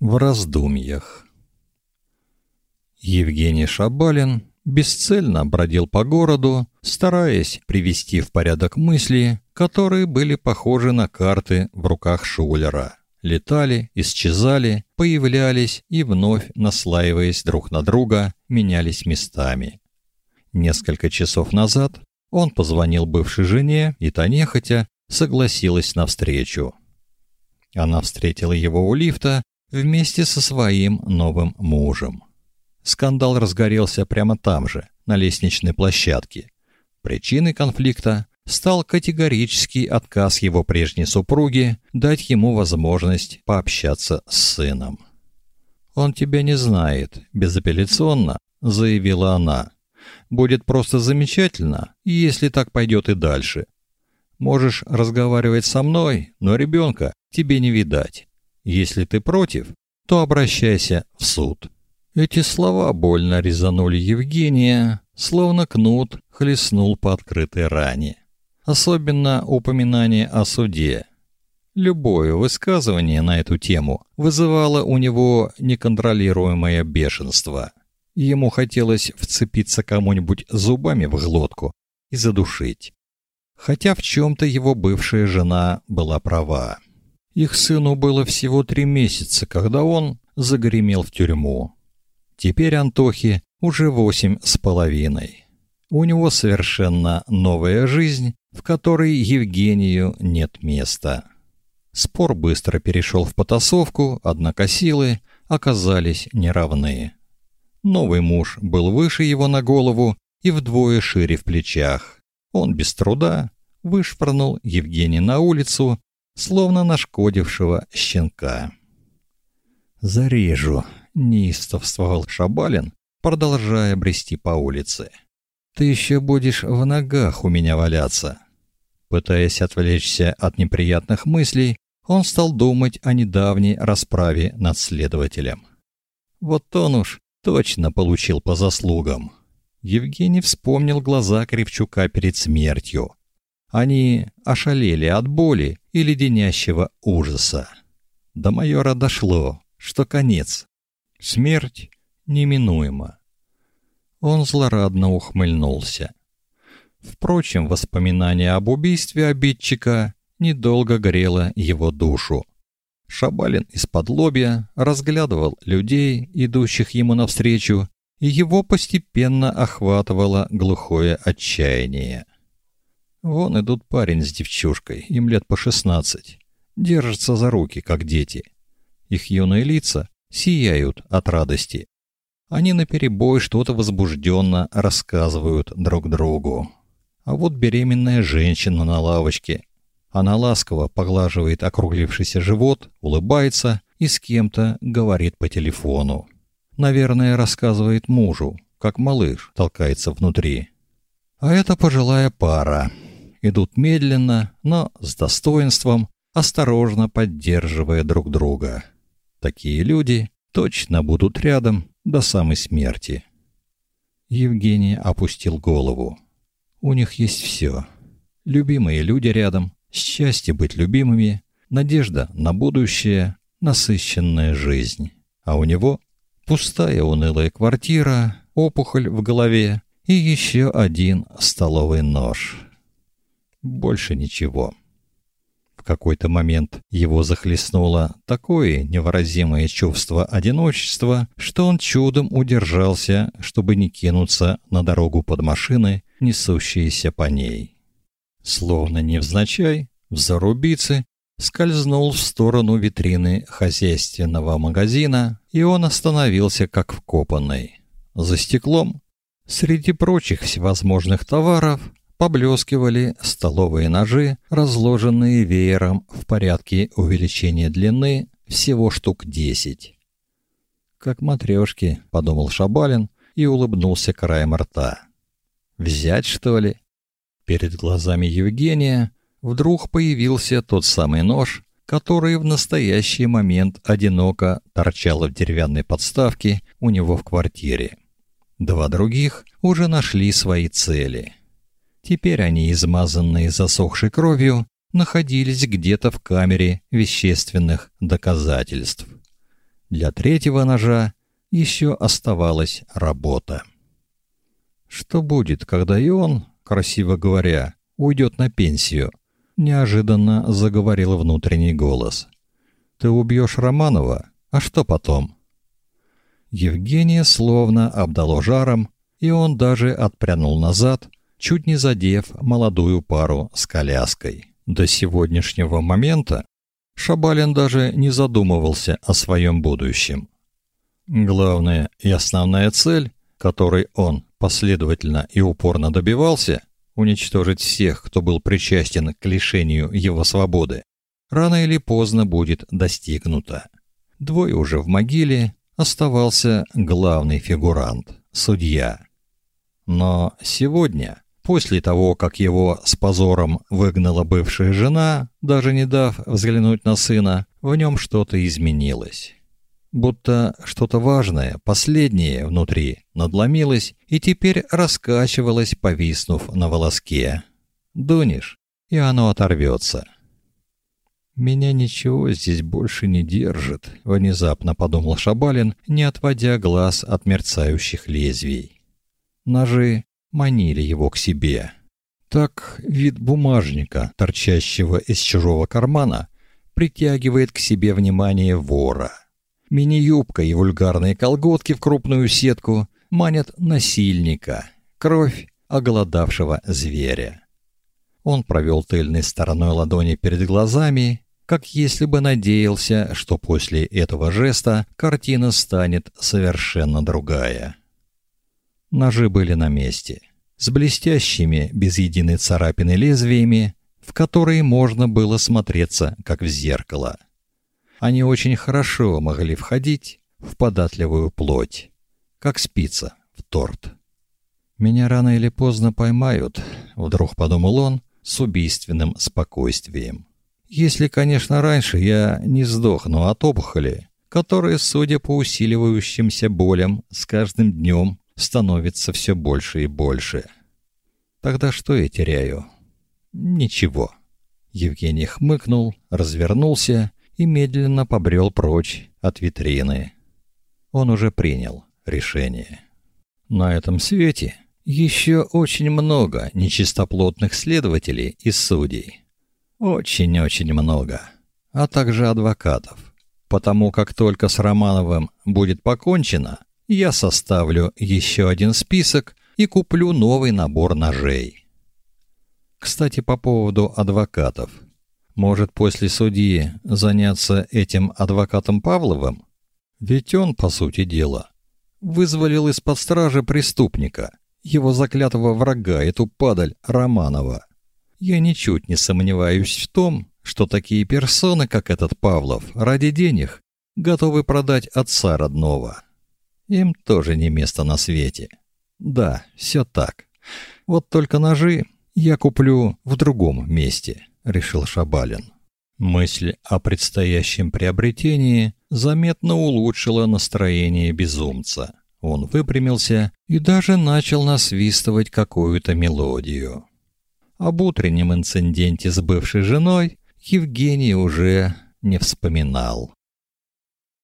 В раздумьях. Евгений Шабалин бесцельно бродил по городу, стараясь привести в порядок мысли, которые были похожи на карты в руках Шулера. Летали, исчезали, появлялись и вновь, наслаиваясь друг на друга, менялись местами. Несколько часов назад он позвонил бывшей жене, и та нехотя согласилась на встречу. Она встретила его у лифта вместе со своим новым мужем. Скандал разгорелся прямо там же, на лестничной площадке. Причиной конфликта стал категорический отказ его прежней супруги дать ему возможность пообщаться с сыном. Он тебя не знает, безапелляционно заявила она. Будет просто замечательно, если так пойдет и дальше. Можешь разговаривать со мной, но ребенка тебе не видать. Если ты против, то обращайся в суд. Эти слова больно резанули Евгения, словно кнут хлестнул по открытой ране. Особенно упоминание о суде. Любое высказывание на эту тему вызывало у него неконтролируемое бешенство. Ему хотелось вцепиться кому-нибудь зубами в глотку и задушить. Хотя в чем то его бывшая жена была права. Их сыну было всего три месяца, когда он загремел в тюрьму. Теперь Антохе уже восемь с половиной. У него совершенно новая жизнь, в которой Евгению нет места. Спор быстро перешел в потасовку, однако силы оказались неравны. Новый муж был выше его на голову и вдвое шире в плечах. Он без труда вышвырнул Евгения на улицу, словно нашкодившего щенка. «Зарежу», неистовствовал Шабалин, продолжая брести по улице. Ты еще будешь в ногах у меня валяться. Пытаясь отвлечься от неприятных мыслей, он стал думать о недавней расправе над следователем. Вот он уж точно получил по заслугам. Евгений вспомнил глаза Кривчука перед смертью. Они ошалели от боли и леденящего ужаса. До майора дошло, что конец. Смерть неминуема. Он злорадно ухмыльнулся. Впрочем, воспоминание об убийстве обидчика недолго грело его душу. Шабалин из-под лобья разглядывал людей, идущих ему навстречу, и его постепенно охватывало глухое отчаяние. Вон идут парень с девчушкой, им лет по шестнадцать, держатся за руки, как дети. Их юные лица сияют от радости. Они наперебой что-то возбужденно рассказывают друг другу. А вот беременная женщина на лавочке. Она ласково поглаживает округлившийся живот, улыбается и с кем-то говорит по телефону. Наверное, рассказывает мужу, как малыш толкается внутри. А это пожилая пара. Идут медленно, но с достоинством, осторожно поддерживая друг друга. Такие люди точно будут рядом до самой смерти. Евгений опустил голову. У них есть все. Любимые люди рядом, счастье быть любимыми, надежда на будущее, насыщенная жизнь. А у него пустая унылая квартира, опухоль в голове и еще один столовый нож. Больше ничего какой-то момент его захлестнуло такое невыразимое чувство одиночества, что он чудом удержался, чтобы не кинуться на дорогу под машины, несущиеся по ней. Словно невзначай, взор убийцы скользнул в сторону витрины хозяйственного магазина, и он остановился как вкопанный. За стеклом, среди прочих всевозможных товаров, поблескивали столовые ножи, разложенные веером в порядке увеличения длины всего штук десять. Как матрешки, подумал Шабалин и улыбнулся краем рта. Взять, что ли? Перед глазами Евгения вдруг появился тот самый нож, который в настоящий момент одиноко торчал в деревянной подставке у него в квартире. Два других уже нашли свои цели. Теперь они, измазанные засохшей кровью, находились где-то в камере вещественных доказательств. Для третьего ножа еще оставалась работа. Что будет, когда и он, красиво говоря, уйдет на пенсию? Неожиданно заговорил внутренний голос. Ты убьешь Романова, а что потом? Евгения словно обдало жаром, и он даже отпрянул назад, чуть не задев молодую пару с коляской. До сегодняшнего момента Шабалин даже не задумывался о своем будущем. Главная и основная цель, которой он последовательно и упорно добивался, уничтожить всех, кто был причастен к лишению его свободы, рано или поздно будет достигнута. Двое уже в могиле, оставался главный фигурант судья. Но сегодня, после того, как его с позором выгнала бывшая жена, даже не дав взглянуть на сына, в нем что-то изменилось. Будто что-то важное, последнее внутри, надломилось и теперь раскачивалось, повиснув на волоске. Дунешь, и оно оторвется. Меня ничего здесь больше не держит, внезапно подумал Шабалин, не отводя глаз от мерцающих лезвий. Ножи манили его к себе. Так вид бумажника, торчащего из чужого кармана, притягивает к себе внимание вора. Мини-юбка и вульгарные колготки в крупную сетку манят насильника, кровь оголодавшего зверя. Он провел тыльной стороной ладони перед глазами как если бы надеялся, что после этого жеста картина станет совершенно другая. Ножи были на месте, с блестящими, без единой царапины лезвиями, в которые можно было смотреться, как в зеркало. Они очень хорошо могли входить в податливую плоть, как спица в торт. Меня рано или поздно поймают, вдруг подумал он с убийственным спокойствием. Если, конечно, раньше я не сдохну от опухоли, которая, судя по усиливающимся болям, с каждым днем становится все больше и больше. Тогда что я теряю? Ничего. Евгений хмыкнул, развернулся и медленно побрел прочь от витрины. Он уже принял решение. На этом свете еще очень много нечистоплотных следователей и судей. Очень-очень много. А также адвокатов. Потому как только с Романовым будет покончено, я составлю еще один список и куплю новый набор ножей. Кстати, по поводу адвокатов. Может, после судьи заняться этим адвокатом Павловым? Ведь он, по сути дела, вызволил из-под стражи преступника, его заклятого врага, эту падаль Романова. Я ничуть не сомневаюсь в том, что такие персоны, как этот Павлов, ради денег готовы продать отца родного. Им тоже не место на свете. Да, все так. Вот только ножи я куплю в другом месте, решил Шабалин. Мысль о предстоящем приобретении заметно улучшила настроение безумца. Он выпрямился и даже начал насвистывать какую-то мелодию. Об утреннем инциденте с бывшей женой Евгений уже не вспоминал.